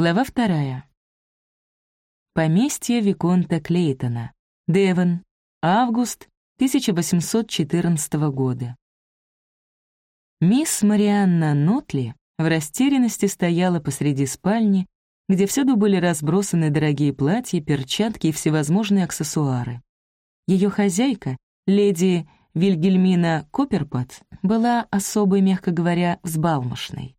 Глава вторая. Поместье Виконта Клейтона. Девон. Август 1814 года. Мисс Марианна Нотли в растерянности стояла посреди спальни, где всюду были разбросаны дорогие платья, перчатки и всевозможные аксессуары. Ее хозяйка, леди Вильгельмина Копперпот, была особой, мягко говоря, взбалмошной.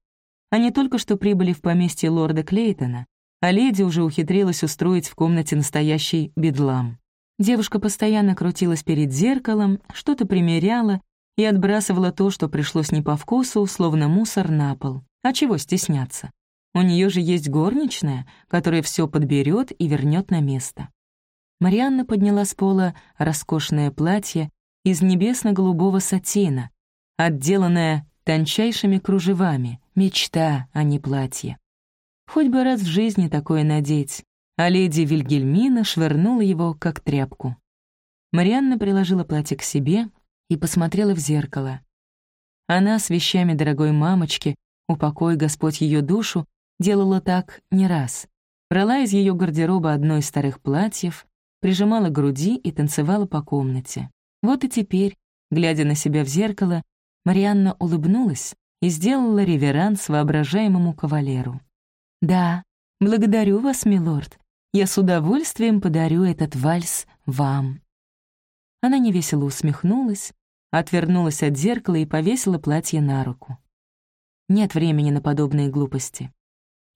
Они только что прибыли в поместье лорда Клейтона, а леди уже ухитрилась устроить в комнате настоящий бедлам. Девушка постоянно крутилась перед зеркалом, что-то примеряла и отбрасывала то, что пришлось не по вкусу, словно мусор на пол. А чего стесняться? У нее же есть горничная, которая все подберет и вернет на место. Марианна подняла с пола роскошное платье из небесно-голубого сатина, отделанное тончайшими кружевами, мечта, а не платье. Хоть бы раз в жизни такое надеть, а леди Вильгельмина швырнула его, как тряпку. Марианна приложила платье к себе и посмотрела в зеркало. Она с вещами дорогой мамочки, упокой Господь ее душу, делала так не раз. Брала из ее гардероба одно из старых платьев, прижимала к груди и танцевала по комнате. Вот и теперь, глядя на себя в зеркало, Марианна улыбнулась и сделала реверанс воображаемому кавалеру. «Да, благодарю вас, милорд. Я с удовольствием подарю этот вальс вам». Она невесело усмехнулась, отвернулась от зеркала и повесила платье на руку. Нет времени на подобные глупости.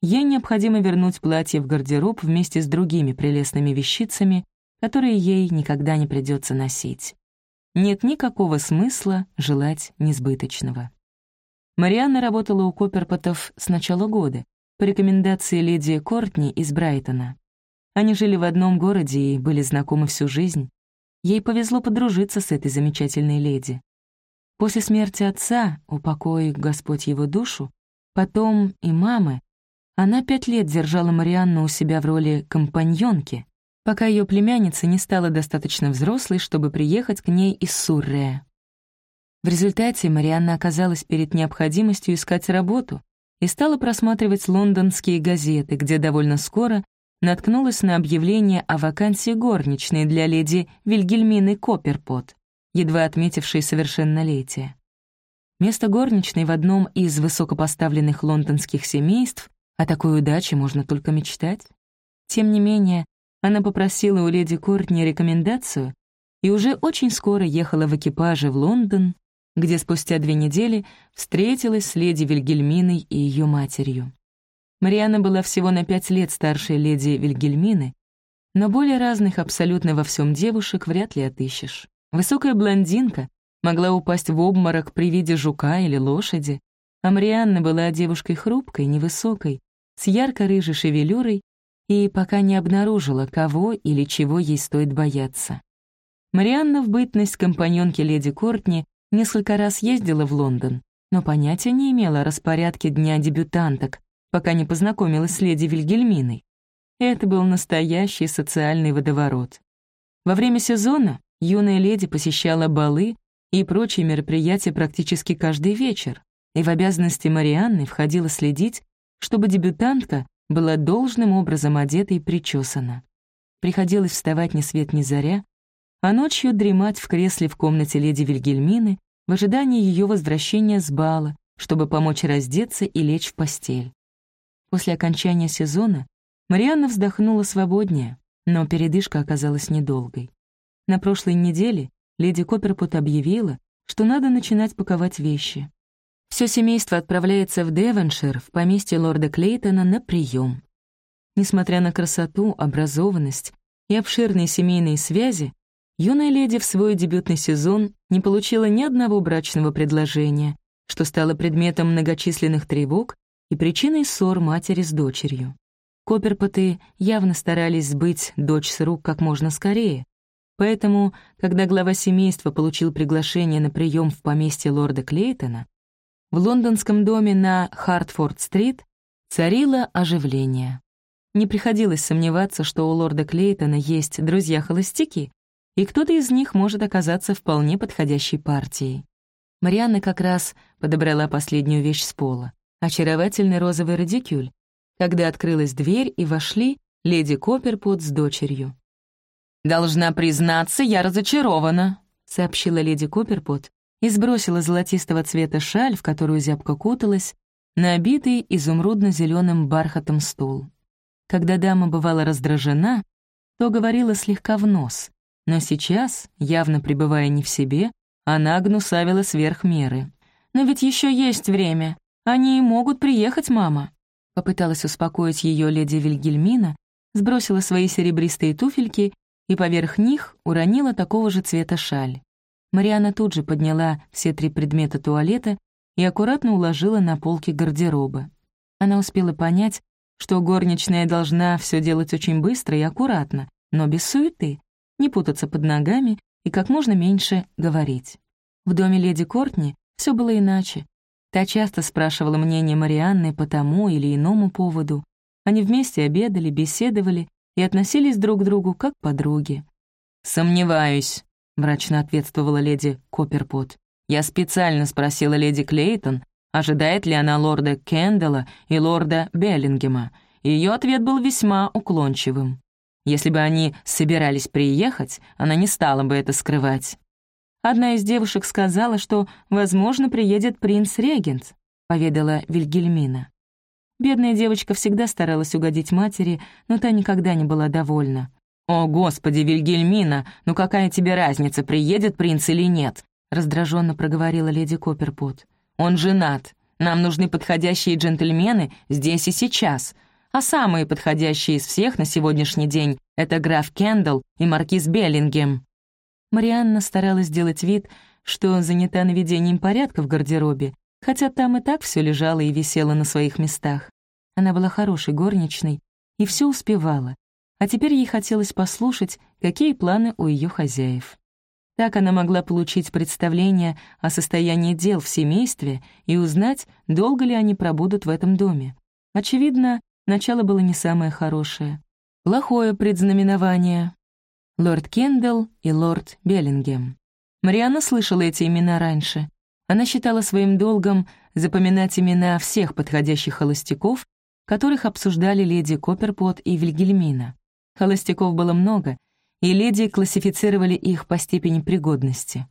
Ей необходимо вернуть платье в гардероб вместе с другими прелестными вещицами, которые ей никогда не придется носить. Нет никакого смысла желать несбыточного. Марианна работала у Копперпотов с начала года, по рекомендации леди Кортни из Брайтона. Они жили в одном городе и были знакомы всю жизнь. Ей повезло подружиться с этой замечательной леди. После смерти отца, упокой Господь его душу, потом и мамы, она пять лет держала Марианну у себя в роли компаньонки, пока ее племянница не стала достаточно взрослой, чтобы приехать к ней из Суррея. В результате Марианна оказалась перед необходимостью искать работу, и стала просматривать лондонские газеты, где довольно скоро наткнулась на объявление о вакансии горничной для леди Вильгельмины Копперпот, едва отметившей совершеннолетие. Место горничной в одном из высокопоставленных лондонских семейств, о такой удаче можно только мечтать. Тем не менее, она попросила у леди Кортни рекомендацию и уже очень скоро ехала в экипаже в Лондон, где спустя две недели встретилась с леди Вильгельминой и ее матерью. Марианна была всего на пять лет старше леди Вильгельмины, но более разных абсолютно во всем девушек вряд ли отыщешь. Высокая блондинка могла упасть в обморок при виде жука или лошади, а Марианна была девушкой хрупкой, невысокой, с ярко-рыжей шевелюрой и пока не обнаружила, кого или чего ей стоит бояться. Марианна в бытность компаньонки леди Кортни Несколько раз ездила в Лондон, но понятия не имела о распорядке дня дебютанток, пока не познакомилась с леди Вильгельминой. Это был настоящий социальный водоворот. Во время сезона юная леди посещала балы и прочие мероприятия практически каждый вечер, и в обязанности Марианны входило следить, чтобы дебютантка была должным образом одета и причесана. Приходилось вставать ни свет ни заря, а ночью дремать в кресле в комнате леди Вильгельмины в ожидании ее возвращения с бала, чтобы помочь раздеться и лечь в постель. После окончания сезона Марианна вздохнула свободнее, но передышка оказалась недолгой. На прошлой неделе леди Копперпут объявила, что надо начинать паковать вещи. Все семейство отправляется в Девоншир, в поместье лорда Клейтона, на прием. Несмотря на красоту, образованность и обширные семейные связи, юная леди в свой дебютный сезон не получила ни одного брачного предложения, что стало предметом многочисленных тревог и причиной ссор матери с дочерью. Копперпоты явно старались сбыть дочь с рук как можно скорее, поэтому, когда глава семейства получил приглашение на прием в поместье лорда Клейтона, в лондонском доме на Хартфорд-стрит царило оживление. Не приходилось сомневаться, что у лорда Клейтона есть друзья-холостяки, и кто-то из них может оказаться вполне подходящей партией. Марианна как раз подобрала последнюю вещь с пола — очаровательный розовый радикюль, когда открылась дверь и вошли леди Копперпот с дочерью. «Должна признаться, я разочарована», — сообщила леди Копперпот и сбросила золотистого цвета шаль, в которую зябко куталась, на обитый изумрудно зеленым бархатом стул. Когда дама бывала раздражена, то говорила слегка в нос, но сейчас, явно пребывая не в себе, она гнусавила сверх меры. «Но ведь еще есть время. Они могут приехать, мама». Попыталась успокоить ее леди Вильгельмина, сбросила свои серебристые туфельки и поверх них уронила такого же цвета шаль. Мариана тут же подняла все три предмета туалета и аккуратно уложила на полки гардероба. Она успела понять, что горничная должна все делать очень быстро и аккуратно, но без суеты, не путаться под ногами и как можно меньше говорить. В доме леди Кортни все было иначе. Та часто спрашивала мнение Марианны по тому или иному поводу. Они вместе обедали, беседовали и относились друг к другу как подруги. «Сомневаюсь», — мрачно ответствовала леди Копперпот. «Я специально спросила леди Клейтон, ожидает ли она лорда Кендалла и лорда Беллингема. Ее ответ был весьма уклончивым. Если бы они собирались приехать, она не стала бы это скрывать. Одна из девушек сказала, что, возможно, приедет принц-регент, поведала Вильгельмина. Бедная девочка всегда старалась угодить матери, но та никогда не была довольна. «О, господи, Вильгельмина, ну какая тебе разница, приедет принц или нет?» раздраженно проговорила леди Копперпот. «Он женат. Нам нужны подходящие джентльмены здесь и сейчас. А самые подходящие из всех на сегодняшний день — это граф Кендалл и маркиз Беллингем». Марианна старалась сделать вид, что занята наведением порядка в гардеробе, хотя там и так все лежало и висело на своих местах. Она была хорошей горничной и все успевала, а теперь ей хотелось послушать, какие планы у ее хозяев. Так она могла получить представление о состоянии дел в семействе и узнать, долго ли они пробудут в этом доме. Очевидно, начало было не самое хорошее. Плохое предзнаменование, лорд Кендалл и лорд Беллингем. Марианна слышала эти имена раньше. Она считала своим долгом запоминать имена всех подходящих холостяков, которых обсуждали леди Копперпот и Вильгельмина. Холостяков было много, и леди классифицировали их по степени пригодности.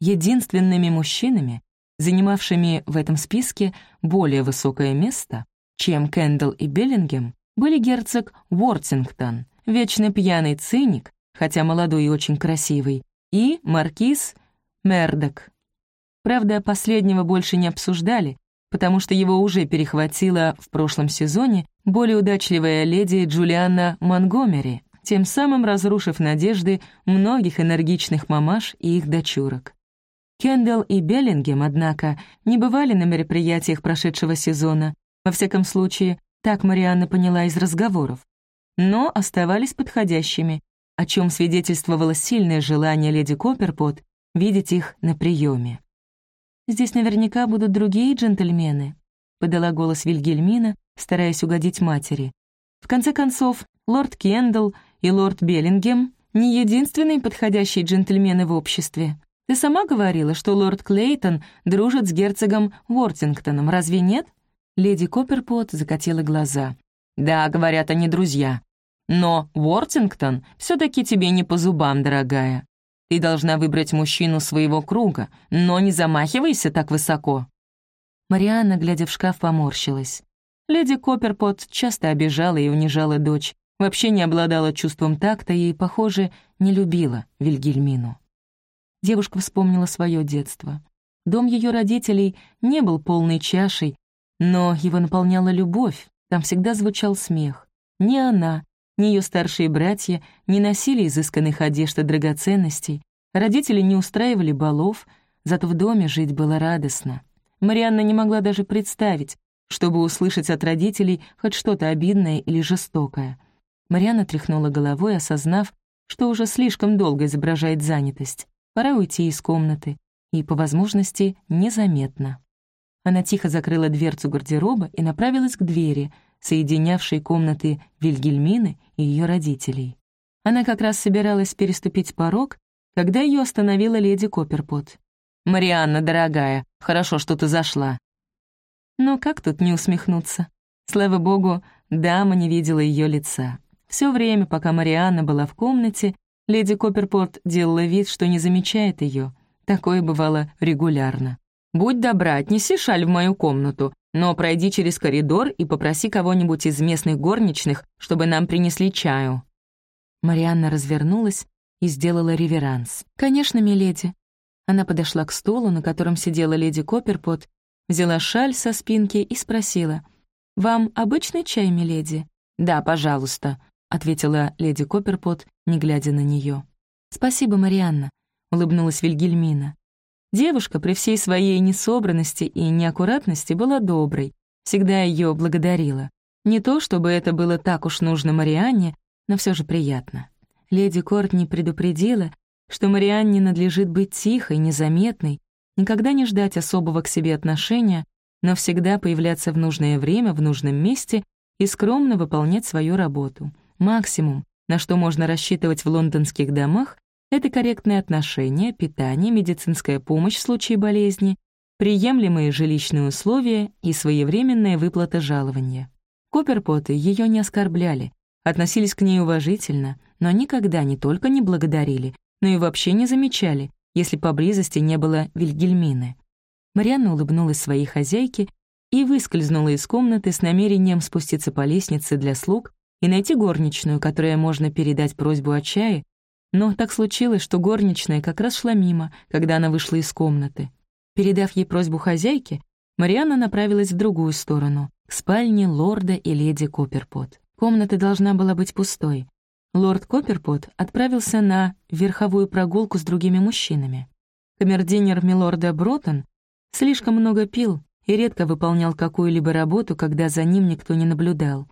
Единственными мужчинами, занимавшими в этом списке более высокое место, чем Кендалл и Беллингем, были герцог Уортингтон, вечно пьяный циник, хотя молодой и очень красивый, и маркиз Мердок. Правда, последнего больше не обсуждали, потому что его уже перехватила в прошлом сезоне более удачливая леди Джулианна Монгомери, тем самым разрушив надежды многих энергичных мамаш и их дочурок. Кендалл и Беллингем, однако, не бывали на мероприятиях прошедшего сезона, во всяком случае, так Марианна поняла из разговоров, но оставались подходящими, о чем свидетельствовало сильное желание леди Копперпот видеть их на приеме. «Здесь наверняка будут другие джентльмены», — подала голос Вильгельмина, стараясь угодить матери. «В конце концов, лорд Кендалл и лорд Беллингем — не единственные подходящие джентльмены в обществе. Ты сама говорила, что лорд Клейтон дружит с герцогом Уортингтоном, разве нет?» Леди Копперпот закатила глаза. «Да, говорят, они друзья. Но Уортингтон все-таки тебе не по зубам, дорогая. Ты должна выбрать мужчину своего круга, но не замахивайся так высоко». Марианна, глядя в шкаф, поморщилась. Леди Копперпот часто обижала и унижала дочь, вообще не обладала чувством такта и, похоже, не любила Вильгельмину. Девушка вспомнила свое детство. Дом ее родителей не был полной чашей, но его наполняла любовь, там всегда звучал смех. Ни она, ни ее старшие братья не носили изысканных одежд и драгоценностей, родители не устраивали балов, зато в доме жить было радостно. Марианна не могла даже представить, чтобы услышать от родителей хоть что-то обидное или жестокое. Марианна тряхнула головой, осознав, что уже слишком долго изображает занятость. Пора уйти из комнаты, и, по возможности, незаметно. Она тихо закрыла дверцу гардероба и направилась к двери — соединявшей комнаты Вильгельмины и ее родителей. Она как раз собиралась переступить порог, когда ее остановила леди Копперпот. «Марианна, дорогая, хорошо, что ты зашла». Но как тут не усмехнуться? Слава богу, дама не видела ее лица. Все время, пока Марианна была в комнате, леди Копперпорт делала вид, что не замечает ее. Такое бывало регулярно. «Будь добра, отнеси шаль в мою комнату, но пройди через коридор и попроси кого-нибудь из местных горничных, чтобы нам принесли чаю». Марианна развернулась и сделала реверанс. «Конечно, миледи». Она подошла к столу, на котором сидела леди Копперпот, взяла шаль со спинки и спросила, «Вам обычный чай, миледи?» «Да, пожалуйста», — ответила леди Копперпот, не глядя на нее. «Спасибо, Марианна», — улыбнулась Вильгельмина. Девушка при всей своей несобранности и неаккуратности была доброй, всегда ее благодарила. Не то, чтобы это было так уж нужно Марианне, но все же приятно. Леди Кортни предупредила, что Марианне надлежит быть тихой, незаметной, никогда не ждать особого к себе отношения, но всегда появляться в нужное время в нужном месте и скромно выполнять свою работу. Максимум, на что можно рассчитывать в лондонских домах, это корректные отношения, питание, медицинская помощь в случае болезни, приемлемые жилищные условия и своевременная выплата жалования. Копперпоты ее не оскорбляли, относились к ней уважительно, но никогда не только не благодарили, но и вообще не замечали, если поблизости не было Вильгельмины. Марианна улыбнулась своей хозяйке и выскользнула из комнаты с намерением спуститься по лестнице для слуг и найти горничную, которая можно передать просьбу о чае, но так случилось, что горничная как раз шла мимо, когда она вышла из комнаты. Передав ей просьбу хозяйки, Марианна направилась в другую сторону, к спальне лорда и леди Копперпот. Комната должна была быть пустой. Лорд Копперпот отправился на верховую прогулку с другими мужчинами. Камердинер милорда Бротон слишком много пил и редко выполнял какую-либо работу, когда за ним никто не наблюдал.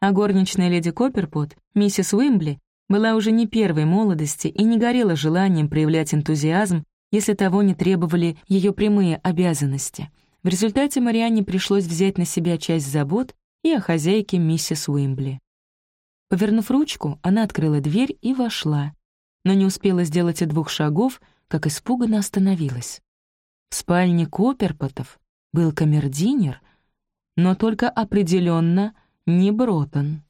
А горничная леди Копперпот, миссис Уимбли, была уже не первой молодости и не горела желанием проявлять энтузиазм, если того не требовали ее прямые обязанности. В результате Марианне пришлось взять на себя часть забот и о хозяйке миссис Уимбли. Повернув ручку, она открыла дверь и вошла, но не успела сделать и двух шагов, как испуганно остановилась. В спальне Копперпотов был камердинер, но только определенно не Бротон.